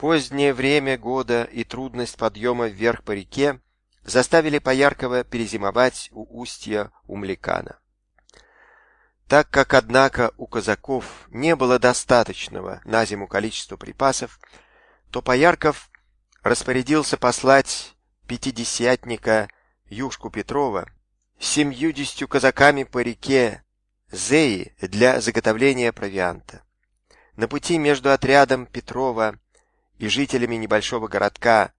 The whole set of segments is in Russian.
Позднее время года и трудность подъема вверх по реке заставили Пояркова перезимовать у устья Умликана. Так как, однако, у казаков не было достаточного на зиму количества припасов, то Поярков распорядился послать пятидесятника Юшку Петрова с семьюдесятью казаками по реке Зеи для заготовления провианта. На пути между отрядом Петрова и жителями небольшого городка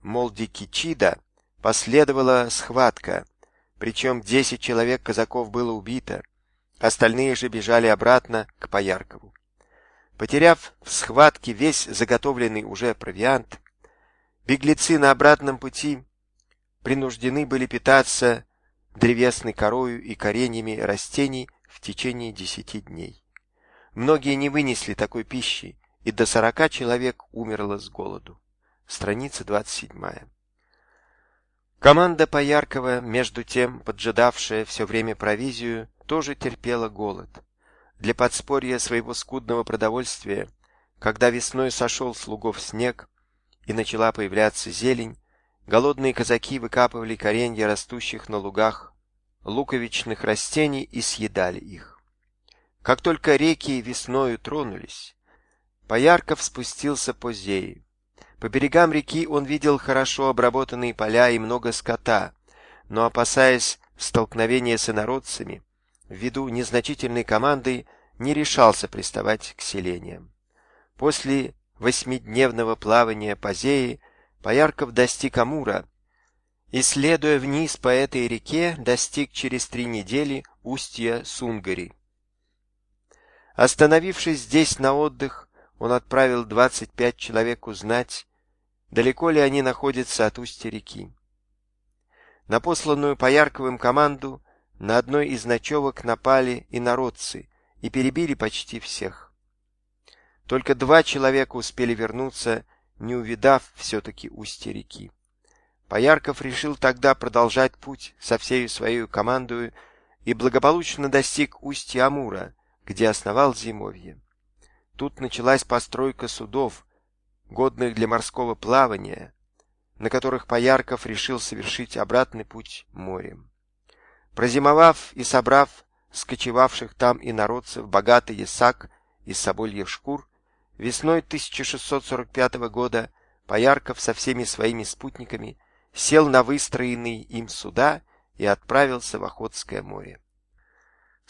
Молдикичида последовала схватка, причем 10 человек казаков было убито, остальные же бежали обратно к Пояркову. Потеряв в схватке весь заготовленный уже провиант, беглецы на обратном пути принуждены были питаться древесной корою и кореньями растений в течение десяти дней. Многие не вынесли такой пищи, и до сорока человек умерло с голоду. Страница 27. Команда Пояркова, между тем поджидавшая все время провизию, тоже терпела голод. Для подспорья своего скудного продовольствия, когда весной сошел с лугов снег и начала появляться зелень, голодные казаки выкапывали коренья растущих на лугах луковичных растений и съедали их. Как только реки весною тронулись, Поярков спустился по Зее. По берегам реки он видел хорошо обработанные поля и много скота, но, опасаясь столкновения с инородцами, ввиду незначительной команды не решался приставать к селениям. После восьмидневного плавания по Зее Поярков достиг Амура и, следуя вниз по этой реке, достиг через три недели устья Сунгари. Остановившись здесь на отдых, он отправил 25 человек узнать, далеко ли они находятся от устья реки. На посланную по Ярковым команду на одной из ночевок напали и народцы и перебили почти всех. Только два человека успели вернуться, не увидав все-таки устье реки. Поярков решил тогда продолжать путь со всей своей командой и благополучно достиг устья Амура, где основал зимовье. Тут началась постройка судов, годных для морского плавания, на которых Поярков решил совершить обратный путь морем. Прозимовав и собрав скочевавших там и народцев богатый ясак из собольих шкур, весной 1645 года Поярков со всеми своими спутниками сел на выстроенные им суда и отправился в Охотское море.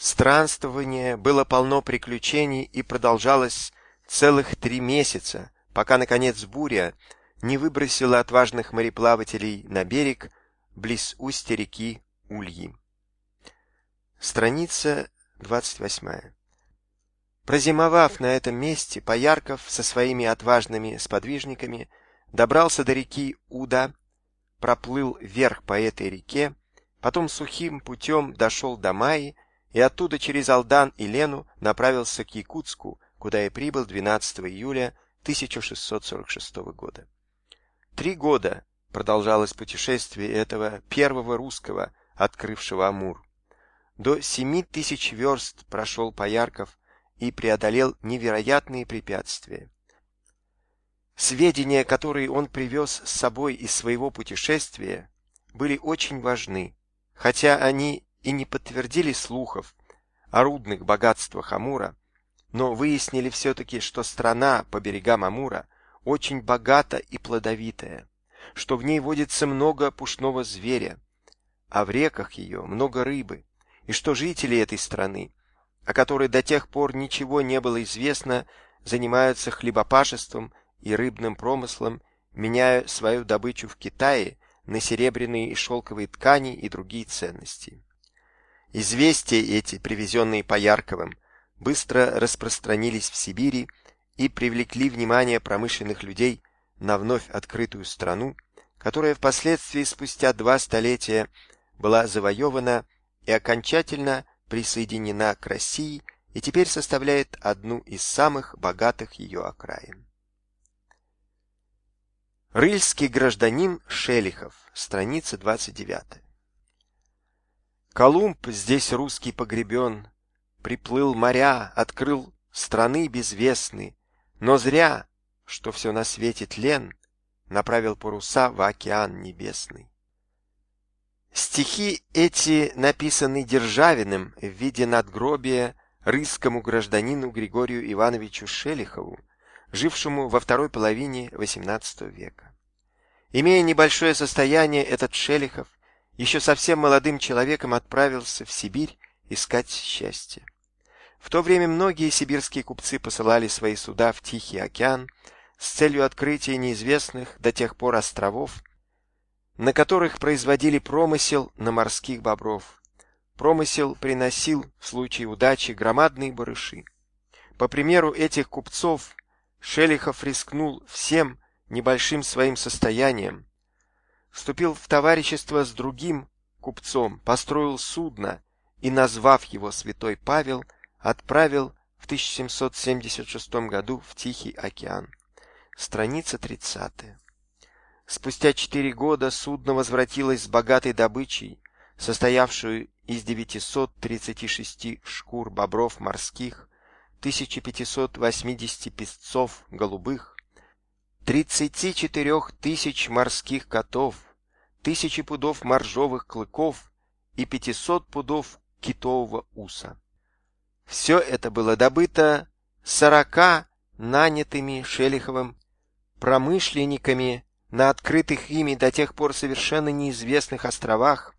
Странствование было полно приключений и продолжалось целых три месяца, пока, наконец, буря не выбросила отважных мореплавателей на берег близ устья реки Ульи. Страница 28. Прозимовав на этом месте, Поярков со своими отважными сподвижниками добрался до реки Уда, проплыл вверх по этой реке, потом сухим путем дошел до Майи и оттуда через Алдан и Лену направился к Якутску, куда и прибыл 12 июля 1646 года. Три года продолжалось путешествие этого первого русского, открывшего Амур. До семи тысяч верст прошел Поярков и преодолел невероятные препятствия. Сведения, которые он привез с собой из своего путешествия, были очень важны, хотя они и не подтвердили слухов о рудных богатствах Амура, но выяснили все-таки, что страна по берегам Амура очень богата и плодовитая, что в ней водится много пушного зверя, а в реках ее много рыбы, и что жители этой страны, о которой до тех пор ничего не было известно, занимаются хлебопашеством и рыбным промыслом, меняя свою добычу в Китае на серебряные и шелковые ткани и другие ценности. Известия эти, привезенные по Ярковым, быстро распространились в Сибири и привлекли внимание промышленных людей на вновь открытую страну, которая впоследствии спустя два столетия была завоевана и окончательно присоединена к России и теперь составляет одну из самых богатых ее окраин. Рыльский гражданин Шелихов, страница 29. Колумб здесь русский погребен, Приплыл моря, открыл страны безвестны, Но зря, что все на свете тлен, направил паруса в океан небесный. Стихи эти написаны Державиным в виде надгробия рысскому гражданину Григорию Ивановичу Шелихову, жившему во второй половине XVIII века. Имея небольшое состояние, этот Шелихов еще совсем молодым человеком отправился в Сибирь искать счастье. В то время многие сибирские купцы посылали свои суда в Тихий океан с целью открытия неизвестных до тех пор островов, на которых производили промысел на морских бобров. Промысел приносил в случае удачи громадные барыши. По примеру этих купцов Шелихов рискнул всем небольшим своим состоянием, вступил в товарищество с другим купцом, построил судно и, назвав его Святой Павел, отправил в 1776 году в Тихий океан. Страница 30. Спустя четыре года судно возвратилось с богатой добычей, состоявшую из 936 шкур бобров морских, 1580 песцов голубых, 34 тысяч морских котов, тысячи пудов моржовых клыков и 500 пудов китового уса. Все это было добыто сорока нанятыми Шелиховым промышленниками на открытых ими до тех пор совершенно неизвестных островах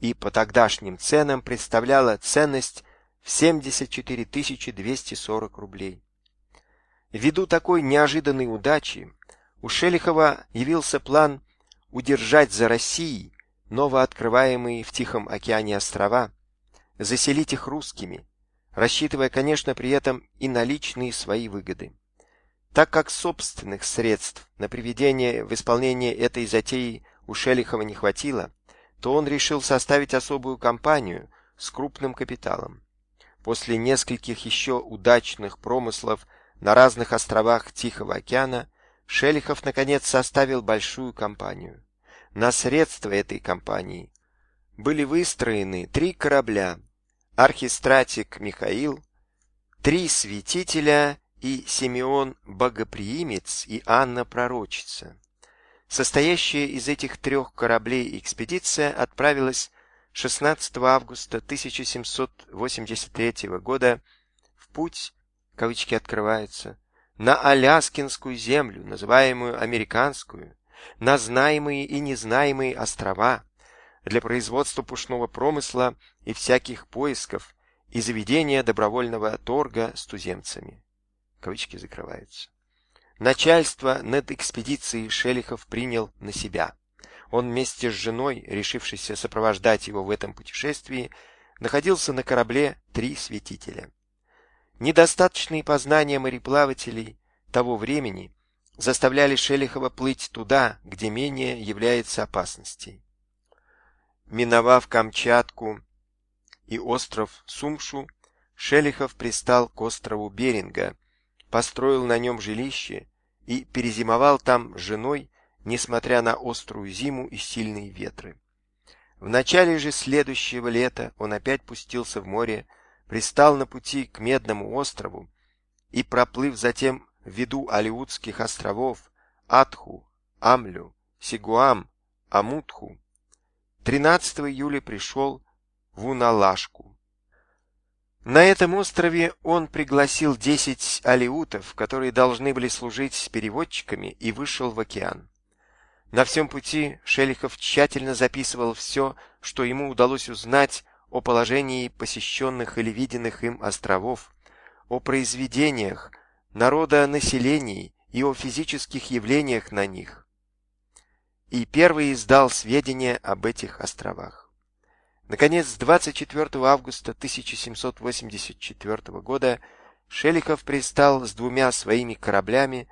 и по тогдашним ценам представляла ценность в 74 240 рублей. Ввиду такой неожиданной удачи у Шелихова явился план удержать за Россией новооткрываемые в Тихом океане острова, заселить их русскими, рассчитывая, конечно, при этом и на личные свои выгоды. Так как собственных средств на приведение в исполнение этой затеи у Шелихова не хватило, то он решил составить особую компанию с крупным капиталом. После нескольких еще удачных промыслов на разных островах Тихого океана Шелихов наконец составил большую компанию. На средства этой компании были выстроены три корабля: архистратик Михаил, три святителя и Симеон Богоприимец и Анна Пророчица. Состоящая из этих трех кораблей экспедиция отправилась 16 августа 1783 года в путь, кавычки открываются, на Аляскинскую землю, называемую американскую, на знаемые и незнаемые острова для производства пушного промысла и всяких поисков и заведения добровольного торга с туземцами. Кавычки закрываются. Начальство над экспедицией Шелихов принял на себя. Он вместе с женой, решившейся сопровождать его в этом путешествии, находился на корабле «Три святителя». Недостаточные познания мореплавателей того времени заставляли Шелихова плыть туда, где менее является опасностей. Миновав Камчатку и остров Сумшу, Шелихов пристал к острову Беринга, построил на нем жилище и перезимовал там с женой, несмотря на острую зиму и сильные ветры. В начале же следующего лета он опять пустился в море, пристал на пути к Медному острову и, проплыв затем в виду Алиутских островов Атху, Амлю, Сигуам, Амутху, 13 июля пришел в Уналашку. На этом острове он пригласил десять алиутов, которые должны были служить переводчиками, и вышел в океан. На всем пути Шелихов тщательно записывал все, что ему удалось узнать о положении посещенных или виденных им островов, о произведениях, народонаселении и о физических явлениях на них. И первый издал сведения об этих островах. Наконец, 24 августа 1784 года Шелихов пристал с двумя своими кораблями.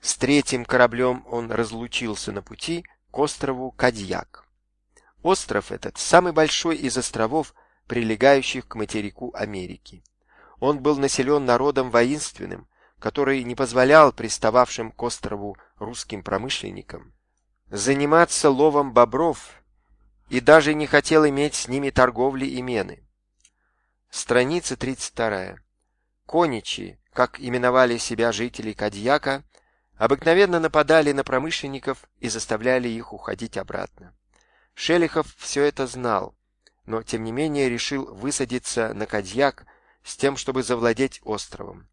С третьим кораблем он разлучился на пути к острову Кадьяк. Остров этот самый большой из островов, прилегающих к материку Америки. Он был населен народом воинственным, который не позволял пристававшим к острову русским промышленникам заниматься ловом бобров и даже не хотел иметь с ними торговли и мены. Страница 32. Коничи, как именовали себя жители Кадьяка, обыкновенно нападали на промышленников и заставляли их уходить обратно. Шелихов все это знал, но тем не менее решил высадиться на Кадьяк с тем, чтобы завладеть островом.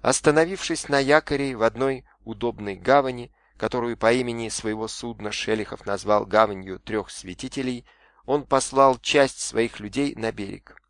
Остановившись на якоре в одной удобной гавани, которую по имени своего судна Шелихов назвал гаванью трех святителей, он послал часть своих людей на берег.